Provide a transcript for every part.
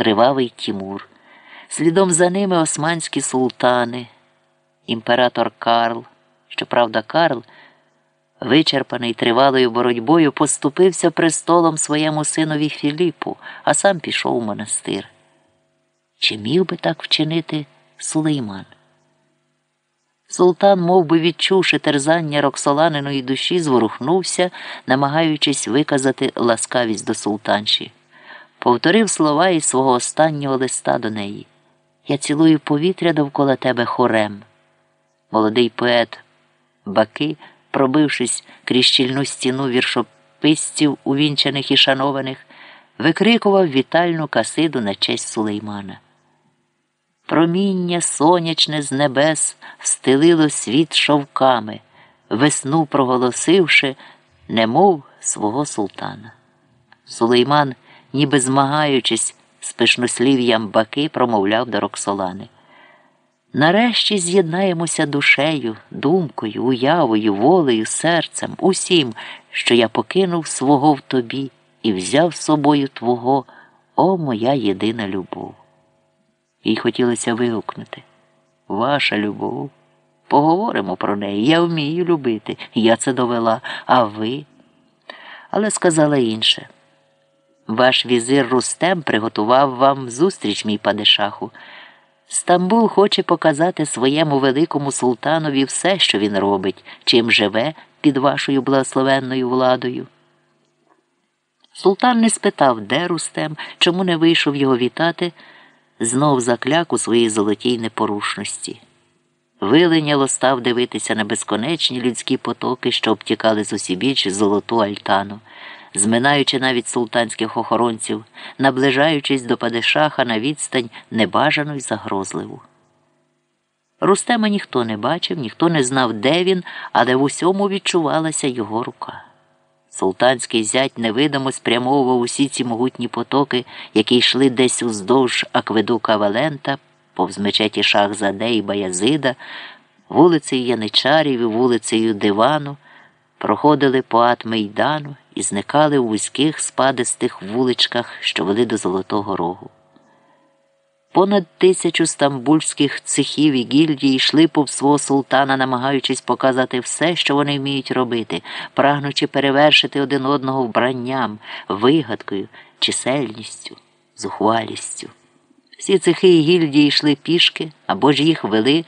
кривавий Тімур. Слідом за ними османські султани, імператор Карл. Щоправда, Карл, вичерпаний тривалою боротьбою, поступився престолом своєму синові Філіпу, а сам пішов у монастир. Чи міг би так вчинити Сулейман? Султан, мов би відчувши терзання Роксоланиної душі, зворухнувся, намагаючись виказати ласкавість до султанші. Повторив слова із свого останнього листа до неї. Я цілую повітря довкола тебе хорем. Молодий поет Баки, пробившись крізь щільну стіну віршописців, увінчаних і шанованих, викрикував вітальну касиду на честь Сулеймана. Проміння сонячне з небес встелило світ шовками, весну проголосивши, немов свого султана. Сулейман, ніби змагаючись з пишнослів'ям баки, промовляв до Роксолани. Нарешті з'єднаємося душею, думкою, уявою, волею, серцем, усім, що я покинув свого в тобі і взяв з собою твого, о моя єдина любов. Їй хотілося вигукнути. Ваша любов. Поговоримо про неї. Я вмію любити, я це довела, а ви. Але сказала інше. Ваш візир Рустем приготував вам зустріч, мій падишаху. Стамбул хоче показати своєму великому султанові все, що він робить, чим живе під вашою благословенною владою. Султан не спитав, де Рустем, чому не вийшов його вітати знов закляк у своїй золотій непорушності. Вилиняло став дивитися на безконечні людські потоки, що обтікали з усібіч золоту альтану, зминаючи навіть султанських охоронців, наближаючись до падишаха на відстань небажану й загрозливу. Рустема ніхто не бачив, ніхто не знав, де він, але в усьому відчувалася його рука. Султанський зять невидимо спрямовував усі ці могутні потоки, які йшли десь уздовж акведука Валента, повз мечеті Шахзаде і Баязида, вулицею Яничарів і вулицею Дивану, проходили по ат Мейдану і зникали у вузьких спадистих вуличках, що вели до Золотого Рогу. Понад тисячу стамбульських цехів і гільдій йшли повз свого султана, намагаючись показати все, що вони вміють робити, прагнучи перевершити один одного вбранням, вигадкою, чисельністю, зухвалістю. Всі цехи і гільдії йшли пішки або ж їх вели,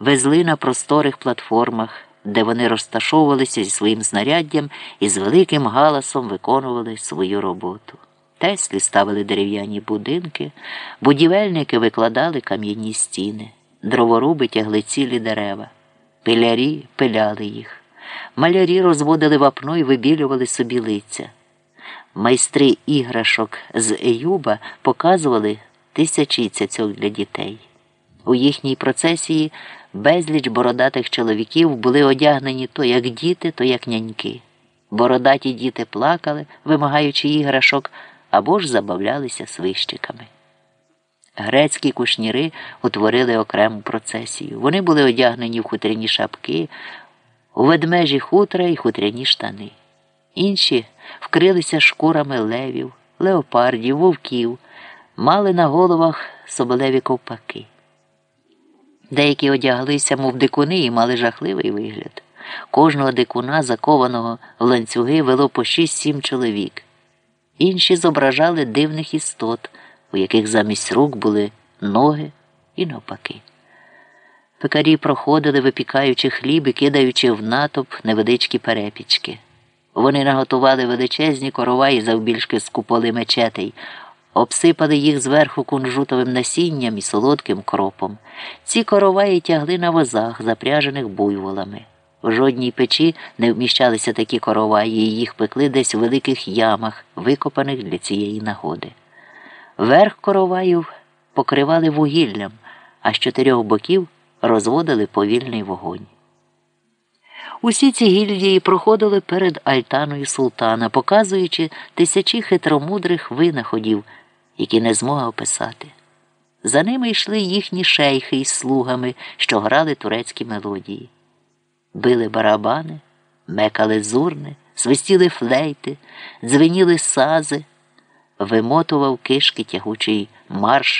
везли на просторих платформах, де вони розташовувалися зі своїм знаряддям і з великим галасом виконували свою роботу. Теслі ставили дерев'яні будинки, будівельники викладали кам'яні стіни, дроворуби тягли цілі дерева, пилярі пиляли їх, малярі розводили вапно і вибілювали собі лиця. Майстри іграшок з Еюба показували тисячі цяцьок для дітей. У їхній процесії безліч бородатих чоловіків були одягнені то як діти, то як няньки. Бородаті діти плакали, вимагаючи іграшок або ж забавлялися свищиками. Грецькі кушніри утворили окрему процесію. Вони були одягнені в хутряні шапки, у ведмежі хутра і хутряні штани. Інші вкрилися шкурами левів, леопардів, вовків, мали на головах соболеві ковпаки. Деякі одяглися, мов дикуни, і мали жахливий вигляд. Кожного дикуна, закованого в ланцюги, вело по шість-сім чоловік. Інші зображали дивних істот, у яких замість рук були ноги і навпаки. Пекарі проходили, випікаючи хліб і кидаючи в натовп невеличкі перепічки. Вони наготували величезні короваї завбільшки з куполи мечетей, обсипали їх зверху кунжутовим насінням і солодким кропом. Ці короваї тягли на возах, запряжених буйволами. В жодній печі не вміщалися такі короваї, і їх пекли десь у великих ямах, викопаних для цієї нагоди. Верх короваїв покривали вугіллям, а з чотирьох боків розводили повільний вогонь. Усі ці гільдії проходили перед альтаною султана, показуючи тисячі хитромудрих винаходів, які не змога описати. За ними йшли їхні шейхи із слугами, що грали турецькі мелодії били барабани, мекали зурни, свистіли флейти, дзвеніли сази, вимотував кишки тягучий марш